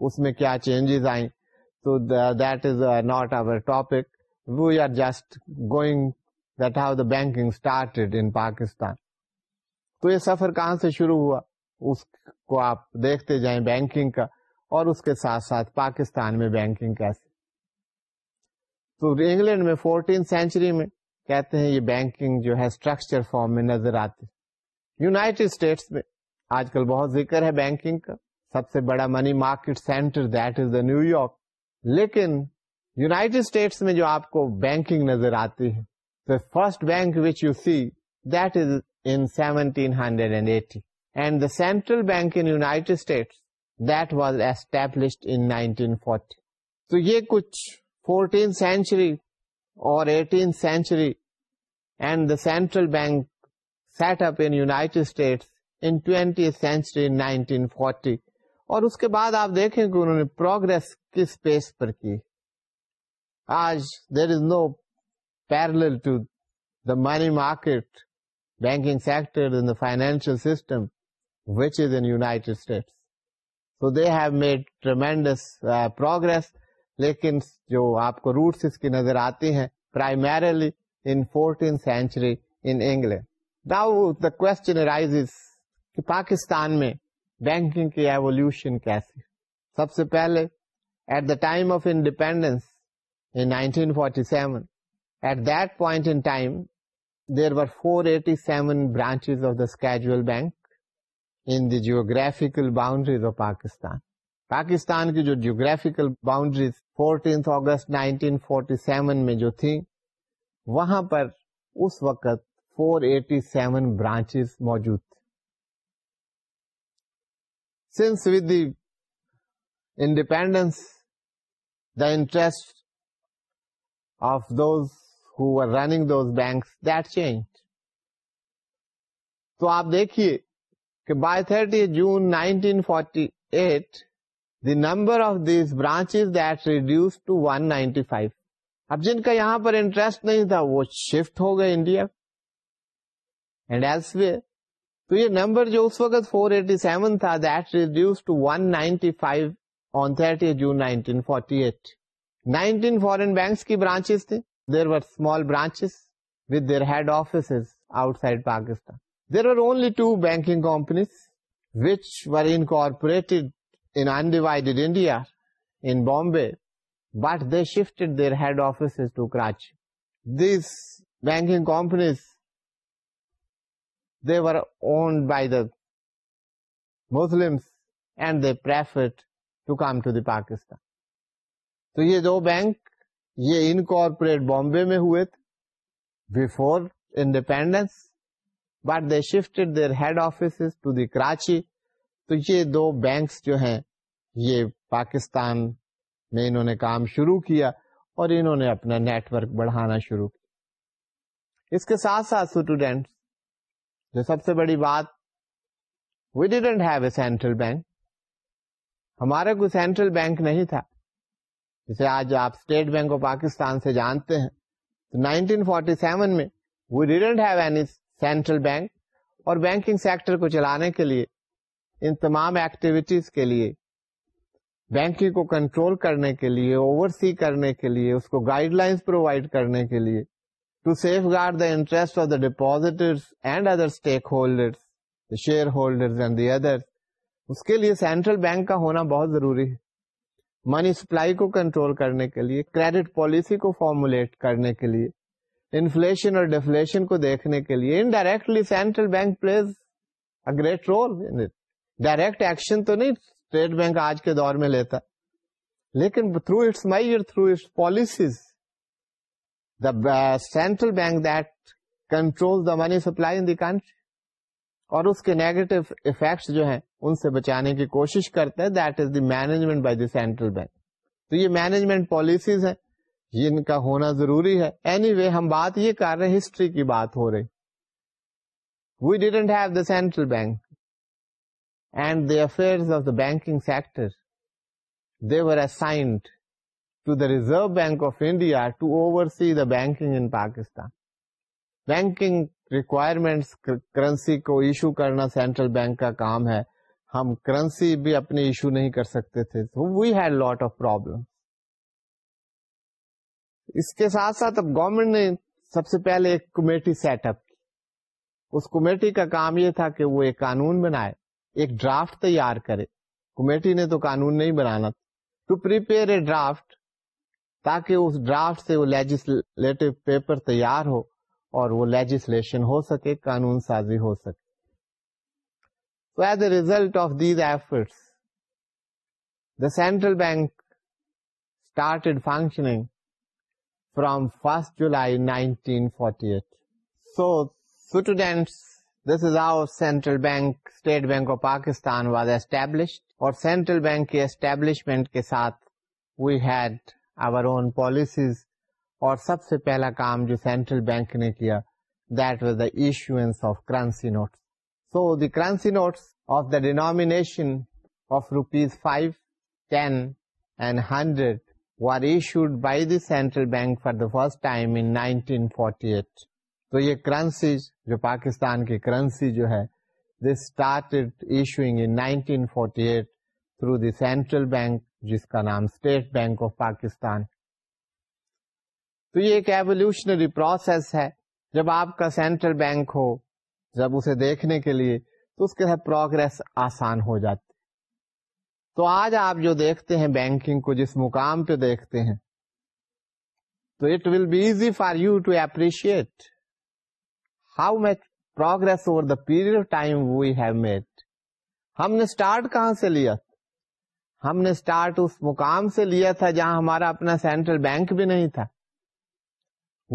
اس میں کیا چینجز آئیں تو that is not our topic we are just going that how the banking in Pakistan تو یہ سفر کہاں سے شروع ہوا اس کو آپ دیکھتے جائیں بینکنگ کا اور اس کے ساتھ ساتھ پاکستان میں بینکنگ کیسے تو انگلینڈ میں فورٹین سینچری میں کہتے ہیں یہ بینکنگ جو ہے اسٹرکچر فارم میں نظر آتی یوناٹیڈ اسٹیٹس میں آج کل بہت ذکر ہے بینکنگ کا سب سے بڑا money market centre that is the New York لیکن یوناٹیڈ اسٹیٹس میں جو آپ کو بینکنگ نظر آتی ہے first bank which you see that is in seventeen hundred and eighty and the central bank in United States that was eighteen تو یہ کچھ فورٹین اور central bank set up in United States اور اس کے بعد آپ دیکھیں کہ انہوں نے پروگرس کس پیس پر کی cage there is no parallel to the money market banking sector financial system which is United State so they made tremendous progress لیکن جو آپ کو روٹس اس کی نظر آتی ہیں پرائمرلیڈ نا دا کوئی پاکستان میں بینکنگ کی ایولیوشن کیسی سب سے پہلے at the time of independence nineteen forty seven at that point there were four eighty 487 branches of the casual bank in the geographical boundaries of Pakistan Pakistan کی جو geographical boundaries fourteen forty seven میں جو تھی وہاں پر اس وقت four eighty seven branch موجود تھے since with the independence the interest of those who running those banks that change تو آپ دیکھیے کہ by thirty June forty eight the number of these branch reduce to 195 اب جن کا یہاں پر انٹرسٹ نہیں تھا وہ شفٹ ہو گئے انڈیا اینڈ تو یہ نمبر جو اس وقت four eighty seven that nineteen foreign banks کی برانچیز تھے small branches with their head office outside Pakistan there are only two banking companies which incorporated indeed India in Bombay but they shift their head office to Karachi these bank companies were owned by the Muslim and the per to the Pakistan تو یہ دو بینک یہ ان corporate Bombay میں ہوئے before independence but they shifted their head office to the Karachi تو یہ دو بینکس جو ہیں یہ پاکستان میں انہوں نے کام شروع کیا اور انہوں نے اپنا نیٹ ورک بڑھانا شروع کیا اس کے ساتھ ساتھ اسٹوڈینٹس جو سب سے بڑی بات we didn't have a central bank ہمارا کوئی سینٹرل بینک نہیں تھا جسے آج آپ اسٹیٹ بینک آف پاکستان سے جانتے ہیں نائنٹین فورٹی سیون میں we didn't have any central bank اور بینکنگ سیکٹر کو چلانے کے لیے ان تمام ایکٹیویٹیز کے لیے بینکنگ کو کنٹرول کرنے کے لیے اوور سی کرنے کے لیے اس کو گائیڈ لائنس پرووائڈ کرنے کے لیے to safeguard the interest of the and other stakeholder shareholder and the other اس کے لیے سینٹرل بینک کا ہونا بہت ضروری ہے منی سپلائی کو کنٹرول کرنے کے لیے کریڈٹ پالیسی کو فارمولیٹ کرنے کے لیے انفلشن اور ڈیفلشن کو دیکھنے کے لیے indirectly central bank plays great role direct action تو نہیں اسٹیٹ بینک آج کے دور میں لیتا لیکن through its my through its policies the central bank that control the money supply in the country اور اس کے نیگیٹو افیکٹس جو ہیں ان سے بچانے کی کوشش کرتے ہیں that is the management by the central bank تو یہ مینجمنٹ پالیسیز ہیں یہ ان کا ہونا ضروری ہے اینی وے ہم بات یہ کر رہے ہسٹری کی بات ہو رہی we didn't have the central bank and the affair of the banking sector were assigned to the Reserve Bank of India to oversee the banking in Pakistan banking requirements currency کو issue کرنا central bank کا کام ہے ہم currency بھی اپنے issue نہیں کر سکتے تھے وی ہیڈ لاٹ آف اس کے ساتھ ساتھ اب گورنمنٹ نے سب سے پہلے ایک کمیٹی سیٹ اپ کی اس کمیٹی کا کام یہ تھا کہ وہ ایک قانون بنائے ایک ڈرافٹ تیار کرے کمیٹی نے تو قانون نہیں بنانا ٹو پریپیئر اے ڈرافٹ تاکہ اس ڈرافٹ سے وہ لیجسلیٹو پیپر تیار ہو اور وہ لیجسلیشن ہو سکے قانون سازی ہو سکے تو as a result of these efforts the central bank start functioning from first July nineteen forty eight so students this is our central bank State Bank of Pakistan واضح اور سینٹرل بینک کے establishment کے ساتھ we had our own policies اور سب سے پہلا کام جو سینٹرل بینک نے کیا that was the issuance of currency notes so the currency notes of the denomination of rupees five ten and hundred first in forty eight تو یہ کرنسی جو پاکستان کی کرنسی جو ہے جس کا نام اسٹیٹ بینک آف پاکستان تو یہ ایک ایولیوشنری پروسیس ہے جب آپ کا سینٹرل بینک ہو جب اسے دیکھنے کے لیے تو اس کے ساتھ پروگرس آسان ہو جاتی تو آج آپ جو دیکھتے ہیں بینکنگ کو جس مقام پہ دیکھتے ہیں تو it will be easy for you to appreciate how much progress over the period of time we have made ہم نے اسٹارٹ کہاں سے لیا تھا جہاں ہمارا اپنا سینٹرل بینک بھی نہیں تھا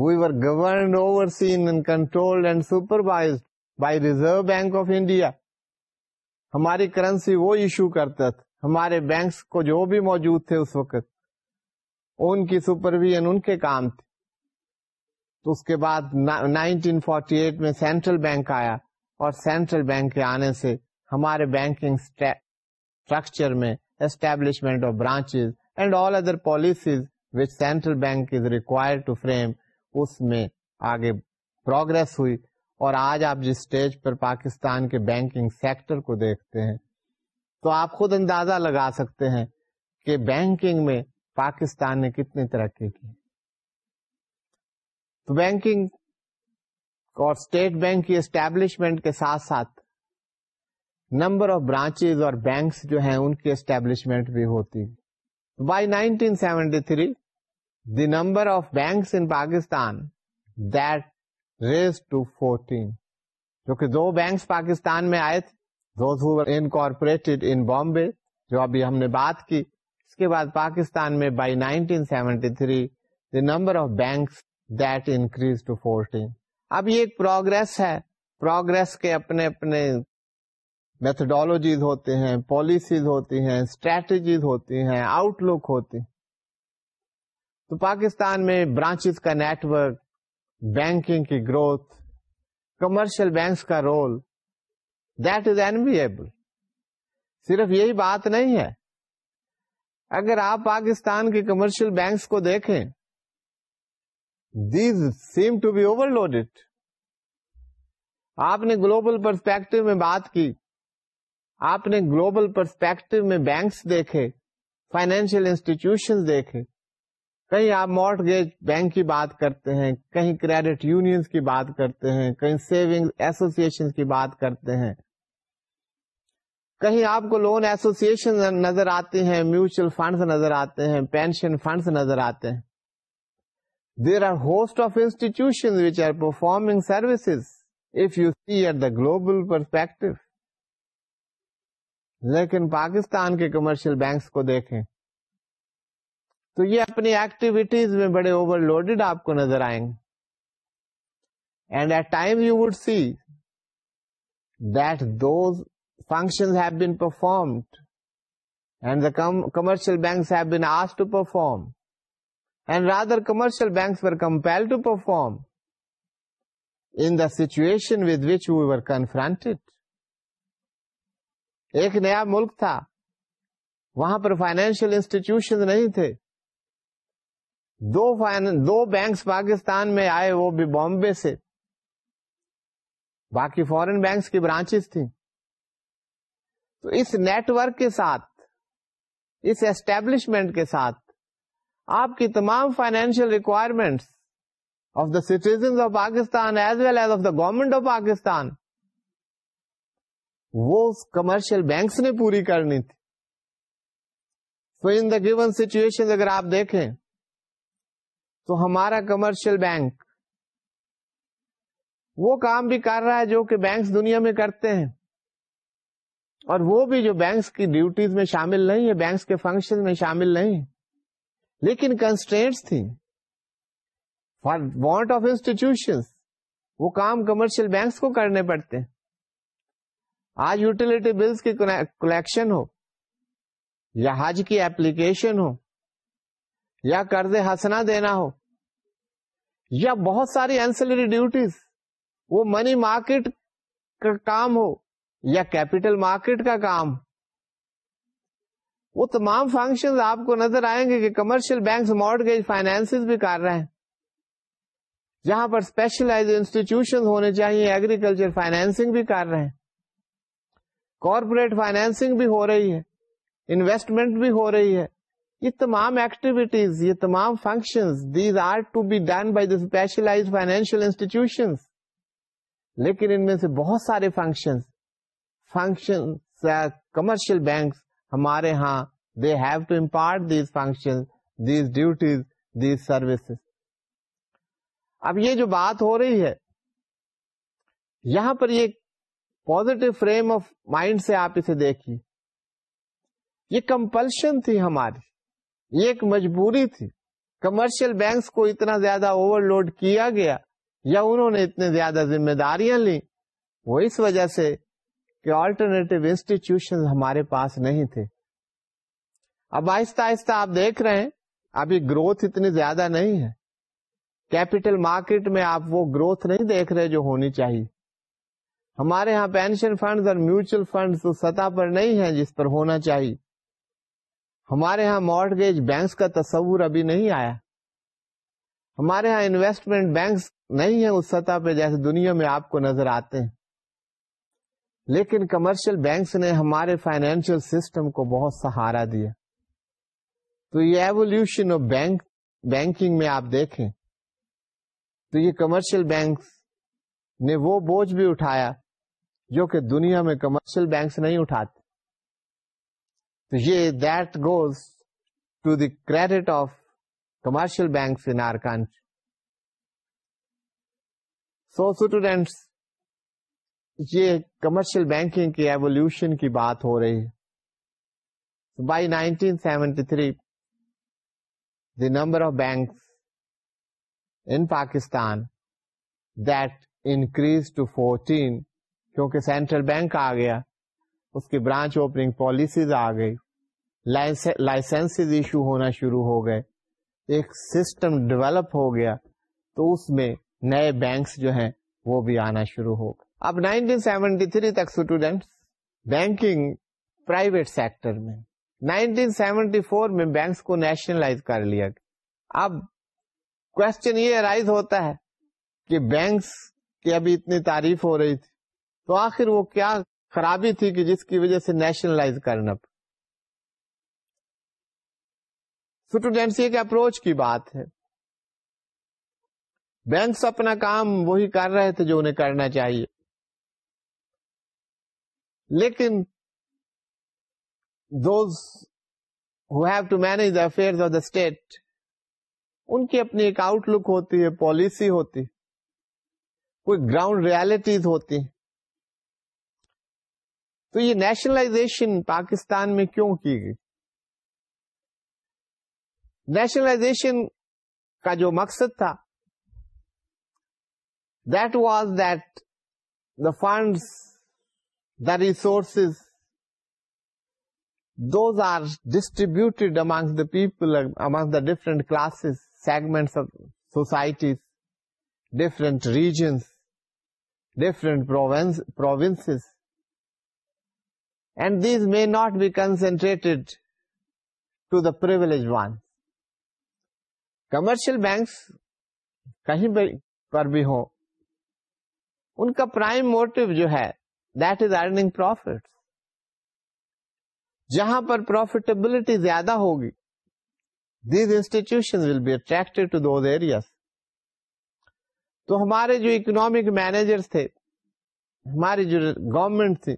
we were governed overseen and control and supervise by Reserve Bank of India ہماری کرنسی وہ ایشو کرتا تھا ہمارے بینکس کو جو بھی موجود تھے اس وقت ان کی سپرویژن ان کے کام تھے تو اس کے بعد 1948 میں سینٹرل بینک آیا اور سینٹرل بینک کے آنے سے ہمارے بینکنگ اسٹرکچر میں establishment of and all other policies which central bank is require to frame اس میں آگے پروگرس ہوئی اور آج آپ جس اسٹیج پر پاکستان کے بینکنگ سیکٹر کو دیکھتے ہیں تو آپ خود اندازہ لگا سکتے ہیں کہ بینکنگ میں پاکستان نے کتنی ترقی کی تو بینکنگ اور اسٹیٹ بینک کی اسٹیبلشمنٹ کے ساتھ ساتھ نمبر آف برانچیز اور بینکس جو ہیں ان کی اسٹیبلشمنٹ بھی ہوتی by nineteen seventy three the number of banks in Pakistan that raise to جو کیونکہ دو بینکس پاکستان میں آئے تھے ہو انکارپوریٹڈ ان بامبے جو ابھی ہم نے بات کی اس کے بعد پاکستان میں بائی نائنٹینٹی تھری اب یہ ایک پروگرس ہے کے اپنے اپنے میتھڈالوجیز ہوتے ہیں پالیسیز ہوتی ہیں اسٹریٹجیز ہوتی ہیں آؤٹ لک ہوتی تو پاکستان میں برانچز کا نیٹورک بینکنگ کی گروتھ کمرشل بینکس کا رول دیٹ از اینویبل صرف یہی بات نہیں ہے اگر آپ پاکستان کے کمرشل بینکس کو دیکھیں these seem to be overloaded آپ نے گلوبل پرسپیکٹو میں بات کی آپ نے گلوبل پرسپیکٹو میں بینکس دیکھے فائنینشیل انسٹیٹیوشن دیکھے کہیں آپ مارٹ گیج بینک کی بات کرتے ہیں کہیں کریڈٹ یونینس کی بات کرتے ہیں کہیں سیونگ ایسوسیشن کی بات کرتے ہیں کہیں آپ کو لون ایسوسیشن نظر آتے ہیں میوچل فنڈز نظر آتے ہیں پینشن فنڈس نظر آتے ہیں there are host of institution which are performing services if you see at the global perspective لیکن پاکستان کے کمرشل بینکس کو دیکھیں تو یہ اپنی ایکٹیویٹیز میں بڑے اوور لوڈیڈ آپ کو نظر آئیں گے and at time you would see that those function have been performed and the commercial banks have been as to perform and rather commercial banks to perform in the situation with which we were confronted ایک نیا ملک تھا وہاں پر financial institution نہیں تھے دو دو banks Pakistan میں آئے وہ بھی بامبے سے باقی فورن بینکس کی برانچ تھی تو اس نیٹ ورک کے ساتھ اس اسٹیبلشمنٹ کے ساتھ آپ کی تمام financial requirements of the citizen of Pakistan as well as of the government of Pakistan وہ کمرشل بینکس نے پوری کرنی تھی تو ان دا گیون سچویشن اگر آپ دیکھیں تو ہمارا کمرشل بینک وہ کام بھی کر رہا ہے جو کہ بینکس دنیا میں کرتے ہیں اور وہ بھی جو بینکس کی ڈیوٹیز میں شامل نہیں ہے بینکس کے فنکشن میں شامل نہیں لیکن کنسٹینٹس تھیں فار وانٹ آف انسٹیٹیوشن وہ کام کمرشل بینکس کو کرنے پڑتے ہیں آج یوٹیلیٹی بلس کی کلیکشن ہو یا حج کی اپلیکیشن ہو یا قرض ہسنا دینا ہو یا بہت ساری اینسلری ڈیوٹیز وہ منی مارکیٹ کا کام ہو یا کیپیٹل مارکیٹ کا کام وہ تمام فنکشن آپ کو نظر آئیں گے کہ کمرشیل بینکس مارڈگیج گیج بھی کر رہے ہیں جہاں پر اسپیشلائز انسٹیٹیوشن ہونے چاہیے ایگریکلچر فائنینسنگ بھی کر رہے ہیں کارپوریٹ فائنینسنگ بھی ہو رہی ہے انویسٹمنٹ بھی ہو رہی ہے یہ تمام ایکٹیویٹیز یہ تمام function these are to be done by the specialize financial institutions لیکن ان میں سے بہت سارے فنکشن فنکشن کمرشل بینکس ہمارے ہاں they have to impart these function these duties these services اب یہ جو بات ہو رہی ہے یہاں پر یہ پوزیٹو فریم آف مائنڈ سے آپ اسے دیکھیے یہ کمپلشن تھی ہماری یہ ایک مجبوری تھی کمرشل بینکس کو اتنا زیادہ اوور لوڈ کیا گیا یا انہوں نے اتنے زیادہ ذمہ داریاں لی وہ اس وجہ سے کہ آلٹرنیٹو انسٹیٹیوشن ہمارے پاس نہیں تھے اب آہستہ آہستہ آپ دیکھ رہے ہیں ابھی گروتھ اتنی زیادہ نہیں ہے کیپیٹل مارکیٹ میں آپ وہ گروتھ نہیں دیکھ رہے جو ہونی چاہیے ہمارے ہاں پینشن فنڈز اور میوچل فنڈز تو سطح پر نہیں ہیں جس پر ہونا چاہیے ہمارے ہاں مارگیج بینکس کا تصور ابھی نہیں آیا ہمارے ہاں انویسٹمنٹ بینکس نہیں ہیں اس سطح پہ جیسے دنیا میں آپ کو نظر آتے ہیں لیکن کمرشل بینکس نے ہمارے فائنینشیل سسٹم کو بہت سہارا دیا تو یہ ایولیوشن آف بینک بینکنگ میں آپ دیکھیں تو یہ کمرشل بینکس نے وہ بوجھ بھی اٹھایا جو کہ دنیا میں کمرشل بینکس نہیں اٹھاتے تو یہ that goes to the credit of commercial banks in our country so students یہ کمرشل بینکنگ کی ایولیوشن کی بات ہو رہی by nineteen seventy three the number of banks in Pakistan that increase to fourteen کیونکہ سینٹرل بینک آ گیا اس کی برانچ اوپننگ پالیسیز آ گئی لائسنس ایشو ہونا شروع ہو گئے ایک سسٹم ڈیولپ ہو گیا تو اس میں نئے بینکس جو ہیں وہ بھی آنا شروع ہو گئے اب 1973 تک اسٹوڈینٹس بینکنگ پرائیویٹ سیکٹر میں 1974 میں بینکس کو نیشنلائز کر لیا گیا اب کوشچن یہ ارائز ہوتا ہے کہ بینکس کی ابھی اتنی تعریف ہو رہی تھی تو آخر وہ کیا خرابی تھی کہ جس کی وجہ سے نیشنلائز کرنا اسٹوڈینٹ کے اپروچ کی بات ہے بینکس اپنا کام وہی کر رہے تھے جو انہیں کرنا چاہیے لیکن those have to manage the affair of the state ان کی اپنی ایک آؤٹ لک ہوتی ہے پالیسی ہوتی کوئی گراؤنڈ ریالٹیز ہوتی تو یہ نیشنلائزیشن پاکستان میں کیوں کی گئی نیشنلائزیشن کا جو مقصد تھا that was that the funds the resources those are distributed among the people among the different classes segments of society different regions different province and these the privileged one commercial banks, کہیں پر بھی ہوں ان کا prime motto جو ہے that is جہاں پر پروفیٹیبلٹی زیادہ ہوگی these institution will be attract area تو ہمارے جو اکنامک مینیجر تھے ہماری جو گورمنٹ تھی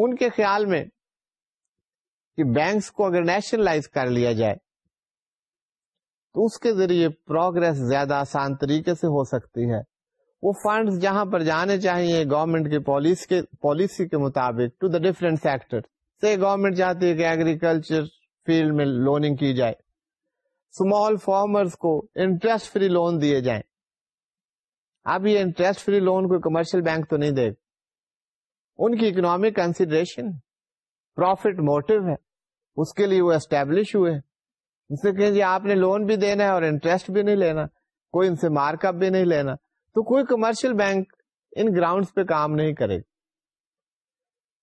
ان کے خیال میں کہ بینکس کو اگر نیشنلائز کر لیا جائے تو اس کے ذریعے پروگرس زیادہ آسان طریقے سے ہو سکتی ہے وہ فنڈز جہاں پر جانے چاہیے گورنمنٹ کی پالیسی کے پالیسی کے مطابق ٹو دا سیکٹر سے گورنمنٹ چاہتی ہے کہ ایگریکلچر فیلڈ میں لوننگ کی جائے اسمال فارمرز کو انٹرسٹ فری لون دیے جائیں اب یہ انٹرسٹ فری لون کو کمرشل بینک تو نہیں دے گا ان کی اکنامک کنسیڈریشن پروفٹ موٹو ہے اس کے لیے وہ اسٹیبلش ہوئے کہ جی آپ نے لون بھی دینا ہے اور انٹرسٹ بھی نہیں لینا کوئی ان سے مارک اپ بھی نہیں لینا تو کوئی کمرشل بینک ان گراؤنڈ پہ کام نہیں کرے گا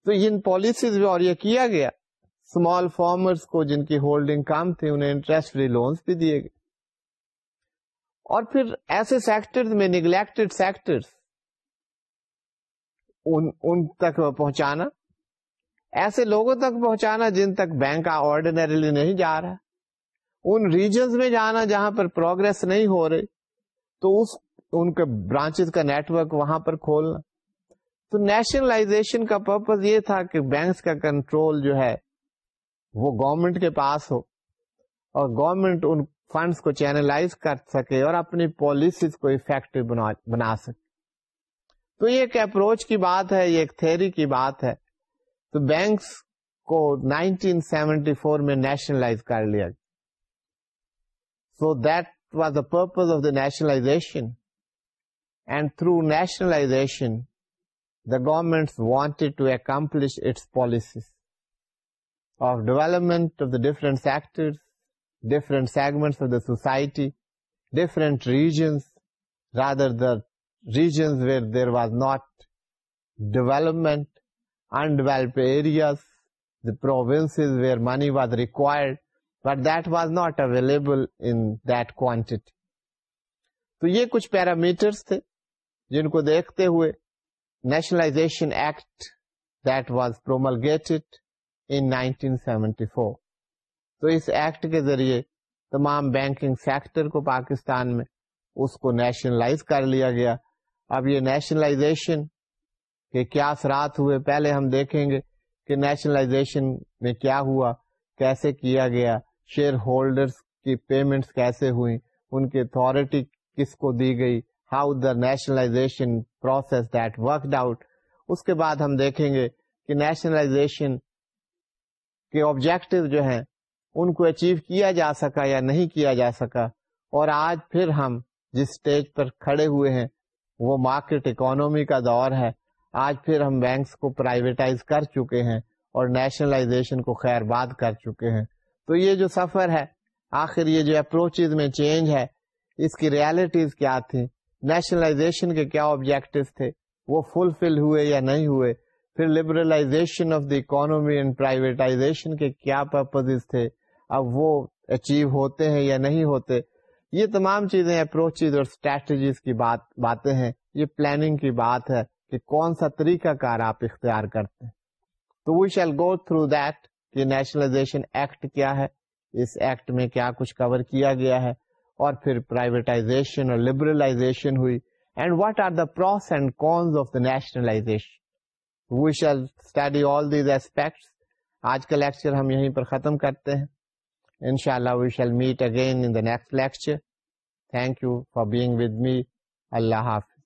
تو ان پالیسیز میں اور یہ کیا گیا اسمال فارمرس کو جن کی ہولڈنگ کم تھی انہیں انٹرسٹ فری لونس بھی دیے گئے اور پھر ایسے سیکٹر میں نگلیکٹڈ سیکٹرس ان, ان تک پہنچانا ایسے لوگوں تک پہنچانا جن تک بینک آرڈینریلی نہیں جا رہا ان ریجنز میں جانا جہاں پر پروگرس نہیں ہو رہی تو اس ان کے برانچ کا نیٹ ورک وہاں پر کھولنا تو نیشنلائزیشن کا پرپز یہ تھا کہ بینکس کا کنٹرول جو ہے وہ گورمنٹ کے پاس ہو اور گورمنٹ کو چینلائز کر سکے اور اپنی پالیسیز کو افیکٹو بنا سکے تو یہ ایک اپروچ کی بات ہے یہ ایک تھیری کی بات ہے تو بینکس کو 1974 میں نیشنلائز کر لیا گیا so that was the purpose of the nationalization and through nationalization the government wanted to accomplish its policies of development of the different sector different segment of the society different regions rather the regions where there was not development undevelop areas the province where money was required but that was not available تو یہ کچھ parameters تھے جن کو دیکھتے ہوئے nationalisation act that was promulgated in 1974 تو اس ایکٹ کے ذریعے تمام بینکنگ سیکٹر کو پاکستان میں اس کو نیشنلائز کر لیا گیا اب یہ نیشنلائزیشن کے کیا اثرات ہوئے پہلے ہم دیکھیں گے کہ نیشنلائزیشن میں کیا ہوا کیسے کیا گیا شیئر ہولڈرز کی پیمنٹس کیسے ہوئی ان کی اتھارٹی کس کو دی گئی how the nationalisation process that worked out اس کے بعد ہم دیکھیں گے کہ نیشنلائزیشن کے آبجیکٹو جو ہیں ان کو اچیو کیا جا سکا یا نہیں کیا جا سکا اور آج پھر ہم جس سٹیج پر کھڑے ہوئے ہیں وہ مارکیٹ اکانومی کا دور ہے آج پھر ہم بینکس کو پرائیویٹائز کر چکے ہیں اور نیشنلائزیشن کو خیر باد کر چکے ہیں تو یہ جو سفر ہے آخر یہ جو اپروچز میں چینج ہے اس کی ریالٹیز کیا تھی نیشنلائزیشن کے کیا آبجیکٹو تھے وہ فلفل ہوئے یا نہیں ہوئے پھر liberalization of the economy and privatization کے کیا پرپز تھے اب وہ اچیو ہوتے ہیں یا نہیں ہوتے یہ تمام چیزیں اپروچز اور اسٹریٹجیز کی بات باتیں ہیں یہ پلاننگ کی بات ہے کہ کون سا طریقہ کار آپ اختیار کرتے ہیں تو we shall go through that کہ نیشنلائزیشن ایکٹ کیا ہے اس ایکٹ میں کیا کچھ کور کیا گیا ہے اور پھر پرائیویٹائزیشن اور لبرلائزیشن ہوئی and what are the pros and cons of the nationalisation we shall study all these aspects آج کا لیکچر ہم یہیں پر ختم کرتے ہیں انشاء اللہ we shall meet again thank you for being with me اللہ حافظ